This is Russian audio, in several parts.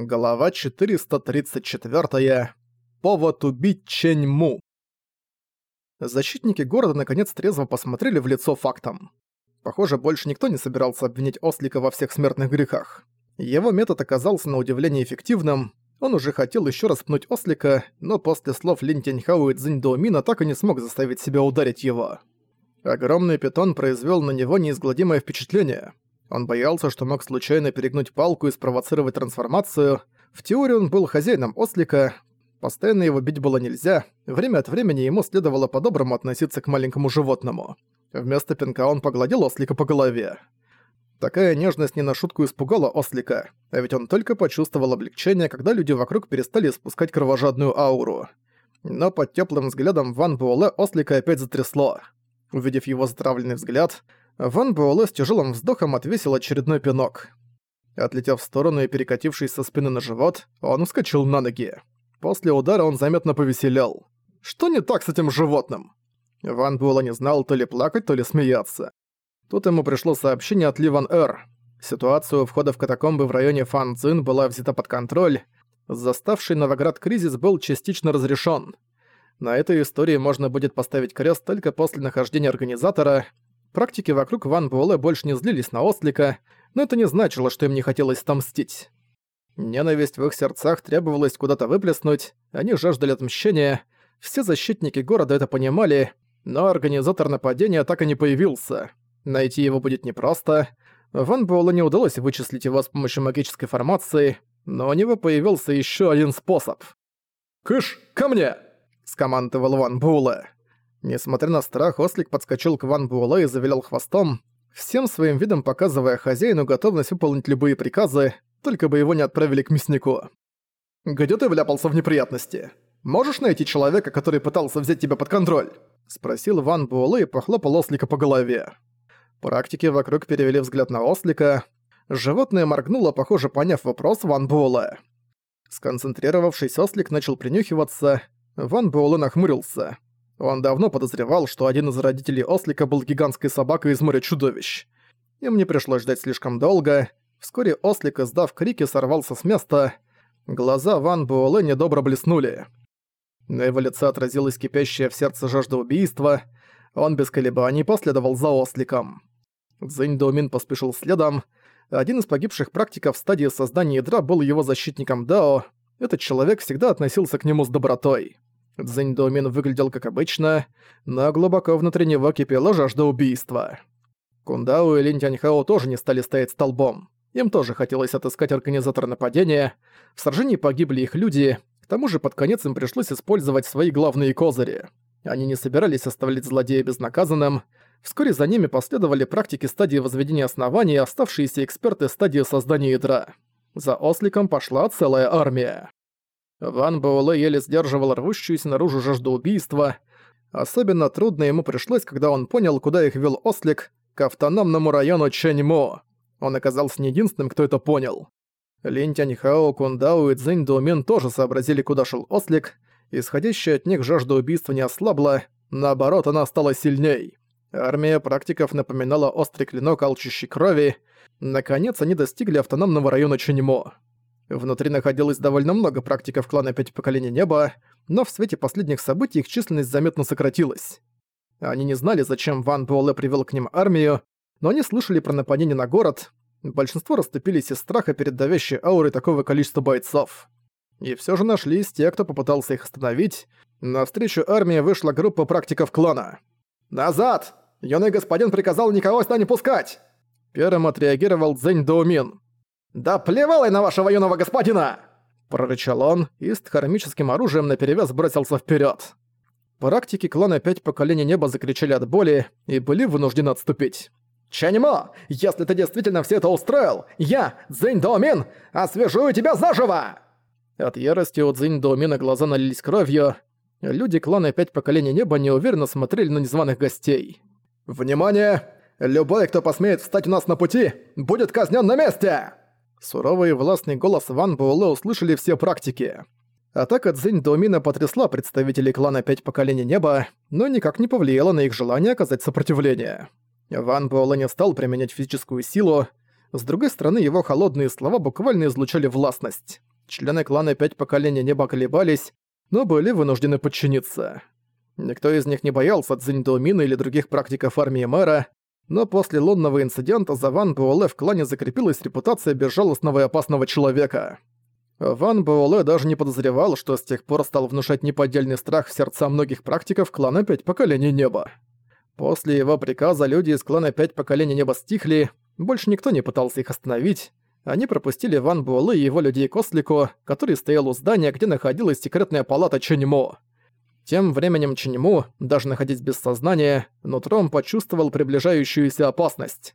Глава 434. Повод убить Чэнь Му. Защитники города наконец трезво посмотрели в лицо фактам. Похоже, больше никто не собирался обвинить Ослика во всех смертных грехах. Его метод оказался на удивление эффективным. Он уже хотел еще раз пнуть Ослика, но после слов Лин Тяньхау и Цзинь Доумина так и не смог заставить себя ударить его. Огромный питон произвел на него неизгладимое впечатление – он боялся, что мог случайно перегнуть палку и спровоцировать трансформацию. В теории он был хозяином ослика. Постоянно его бить было нельзя. Время от времени ему следовало по-доброму относиться к маленькому животному. Вместо пинка он погладил ослика по голове. Такая нежность не на шутку испугала ослика, а ведь он только почувствовал облегчение, когда люди вокруг перестали спускать кровожадную ауру. Но под теплым взглядом Ван Буэлэ ослика опять затрясло. Увидев его затравленный взгляд, Ван Буэлэ с тяжелым вздохом отвесил очередной пинок. Отлетев в сторону и перекатившись со спины на живот, он вскочил на ноги. После удара он заметно повеселял. Что не так с этим животным? Ван Буэлэ не знал то ли плакать, то ли смеяться. Тут ему пришло сообщение от Ли Ван Эр. Ситуация у входа в катакомбы в районе Фан Цзин была взята под контроль. Заставший Новоград кризис был частично разрешен. На этой истории можно будет поставить крест только после нахождения организатора – Практики вокруг Ван Буэлэ больше не злились на Ослика, но это не значило, что им не хотелось отомстить. Ненависть в их сердцах требовалось куда-то выплеснуть, они жаждали отмщения, все защитники города это понимали, но организатор нападения так и не появился. Найти его будет непросто. Ван Буэлэ не удалось вычислить его с помощью магической формации, но у него появился еще один способ. «Кыш, ко мне!» – скомандовал Ван Буэлэ. Несмотря на страх, ослик подскочил к Ван Буэлэ и завилял хвостом, всем своим видом показывая хозяину готовность выполнить любые приказы, только бы его не отправили к мяснику. «Где ты вляпался в неприятности? Можешь найти человека, который пытался взять тебя под контроль?» — спросил Ван Буэлэ и похлопал ослика по голове. Практики вокруг перевели взгляд на ослика. Животное моргнуло, похоже, поняв вопрос Ван Буэлэ. Сконцентрировавшись, ослик начал принюхиваться. Ван Буэлэ нахмурился. Он давно подозревал, что один из родителей Ослика был гигантской собакой из моря чудовищ. Им не пришлось ждать слишком долго. Вскоре Ослик, издав крики, сорвался с места. Глаза Ван Буэлэ недобро блеснули. На его лице отразилась кипящая в сердце жажда убийства. Он без колебаний последовал за Осликом. Цзинь Доумин поспешил следом. Один из погибших практиков в стадии создания ядра был его защитником Дао. Этот человек всегда относился к нему с добротой. Цзэнь Доумин выглядел как обычно, но глубоко внутри него кипела жажда убийства. Кундао и Лин тоже не стали стоять столбом. Им тоже хотелось отыскать организатора нападения. В сражении погибли их люди, к тому же под конец им пришлось использовать свои главные козыри. Они не собирались оставлять злодея безнаказанным. Вскоре за ними последовали практики стадии возведения оснований и оставшиеся эксперты стадии создания ядра. За Осликом пошла целая армия. Ван Буэлэ еле сдерживал рвущуюся наружу жажду убийства. Особенно трудно ему пришлось, когда он понял, куда их вел Ослик, к автономному району Чэньмо. Он оказался не единственным, кто это понял. Лин Тяньхао, Кундао и Цзинь Доумен тоже сообразили, куда шел Ослик. Исходящая от них жажда убийства не ослабла, наоборот, она стала сильней. Армия практиков напоминала острый клинок алчущей крови. Наконец, они достигли автономного района Чэньмо. Внутри находилось довольно много практиков клана Пять Поколений Неба, но в свете последних событий их численность заметно сократилась. Они не знали, зачем Ван Буэлэ привел к ним армию, но они слышали про нападение на город. Большинство расступились из страха перед давящей аурой такого количества бойцов. И все же нашлись те, кто попытался их остановить. Навстречу армии вышла группа практиков клана. «Назад! Юный господин приказал никого сюда не пускать!» Первым отреагировал Цзэнь Доумин. «Да плевал я на вашего юного господина!» Прорычал он и с хармическим оружием наперевес бросился вперед. Практики клана «Пять поколений неба» закричали от боли и были вынуждены отступить. «Чанимо, если ты действительно все это устроил, я, Цзинь Доумин, освежую тебя заживо!» От ярости у Цзинь Доумина глаза налились кровью. Люди клана «Пять поколений неба» неуверенно смотрели на незваных гостей. «Внимание! Любой, кто посмеет встать у нас на пути, будет казнен на месте!» Суровый и властный голос Ван Буэлэ услышали все практики. Атака Цзинь Доумина потрясла представителей клана Пять Поколений Неба, но никак не повлияла на их желание оказать сопротивление. Ван Буэлэ не стал применять физическую силу, с другой стороны его холодные слова буквально излучали властность. Члены клана «Пять поколений неба» колебались, но были вынуждены подчиниться. Никто из них не боялся Цзиньдоумина или других практиков армии мэра, но после лунного инцидента за Ван Буэлэ в клане закрепилась репутация безжалостного и опасного человека. Ван Буэлэ даже не подозревал, что с тех пор стал внушать неподдельный страх в сердца многих практиков клана «Пять поколений неба». После его приказа люди из клана «Пять поколений неба» стихли, больше никто не пытался их остановить, они пропустили Ван Буэлэ и его людей к ослику, который стоял у здания, где находилась секретная палата Ченьмо. Тем временем Ченьму, даже находясь без сознания, нутром почувствовал приближающуюся опасность.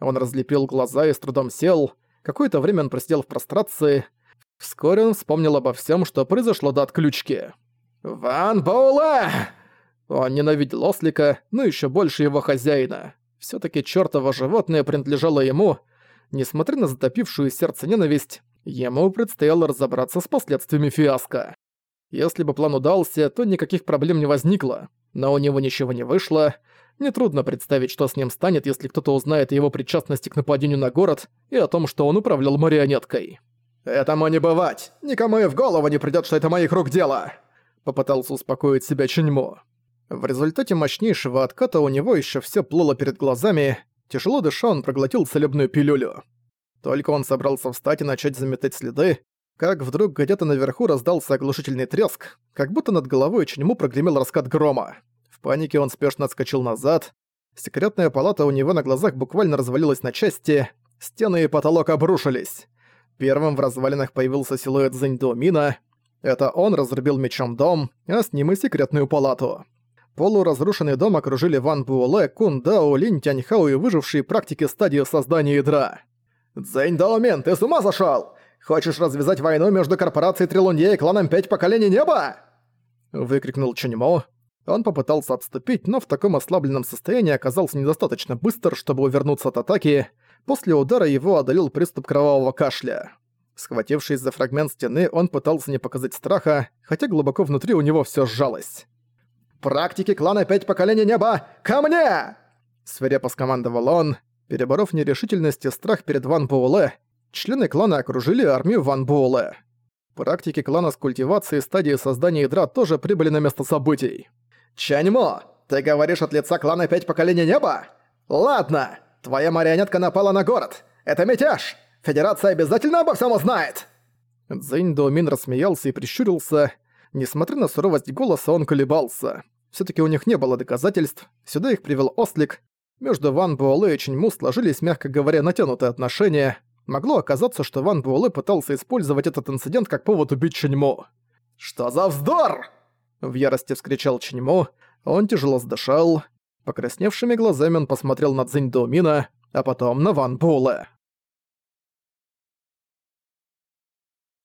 Он разлепил глаза и с трудом сел. Какое-то время он просидел в прострации. Вскоре он вспомнил обо всем, что произошло до отключки. «Ван Боула!» Он ненавидел ослика, но еще больше его хозяина. все таки чёртово животное принадлежало ему, Несмотря на затопившую сердце ненависть, ему предстояло разобраться с последствиями фиаско. Если бы план удался, то никаких проблем не возникло, но у него ничего не вышло. Нетрудно представить, что с ним станет, если кто-то узнает о его причастности к нападению на город и о том, что он управлял марионеткой. «Этому не бывать! Никому и в голову не придёт, что это моих рук дело!» Попытался успокоить себя Ченьмо. В результате мощнейшего отката у него ещё всё плыло перед глазами, Тяжело дыша, он проглотил целебную пилюлю. Только он собрался встать и начать заметать следы, как вдруг где-то наверху раздался оглушительный треск, как будто над головой Ченьму прогремел раскат грома. В панике он спешно отскочил назад. Секретная палата у него на глазах буквально развалилась на части, стены и потолок обрушились. Первым в развалинах появился силуэт Зэньдоумина. Это он разрубил мечом дом, а с ним и секретную палату. Полуразрушенный дом окружили Ван Буэлэ, Кун Дао, Линь Тяньхао и выжившие практики стадии создания ядра. «Цзэнь Даомен, ты с ума сошёл? Хочешь развязать войну между корпорацией Трилунье и кланом Пять Поколений Неба?» Выкрикнул Чуньмо. Он попытался отступить, но в таком ослабленном состоянии оказался недостаточно быстр, чтобы увернуться от атаки. После удара его одолел приступ кровавого кашля. Схватившись за фрагмент стены, он пытался не показать страха, хотя глубоко внутри у него всё сжалось. Практики клана Пять Поколений Неба, ко мне!» Свирепо скомандовал он. Переборов нерешительность и страх перед Ван Буэлэ, члены клана окружили армию Ван Буэлэ. Практики клана с культивацией стадии создания ядра тоже прибыли на место событий. «Чаньмо, ты говоришь от лица клана Пять Поколений Неба? Ладно, твоя марионетка напала на город. Это мятеж. Федерация обязательно обо всем узнает!» Цзинь Доумин рассмеялся и прищурился, Несмотря на суровость голоса, он колебался. все таки у них не было доказательств, сюда их привел Ослик. Между Ван Буэлэ и Чиньму сложились, мягко говоря, натянутые отношения. Могло оказаться, что Ван Буэлэ пытался использовать этот инцидент как повод убить Чиньму. «Что за вздор!» В ярости вскричал Чиньму. Он тяжело сдышал. Покрасневшими глазами он посмотрел на Цзинь Доумина, а потом на Ван Буэлэ.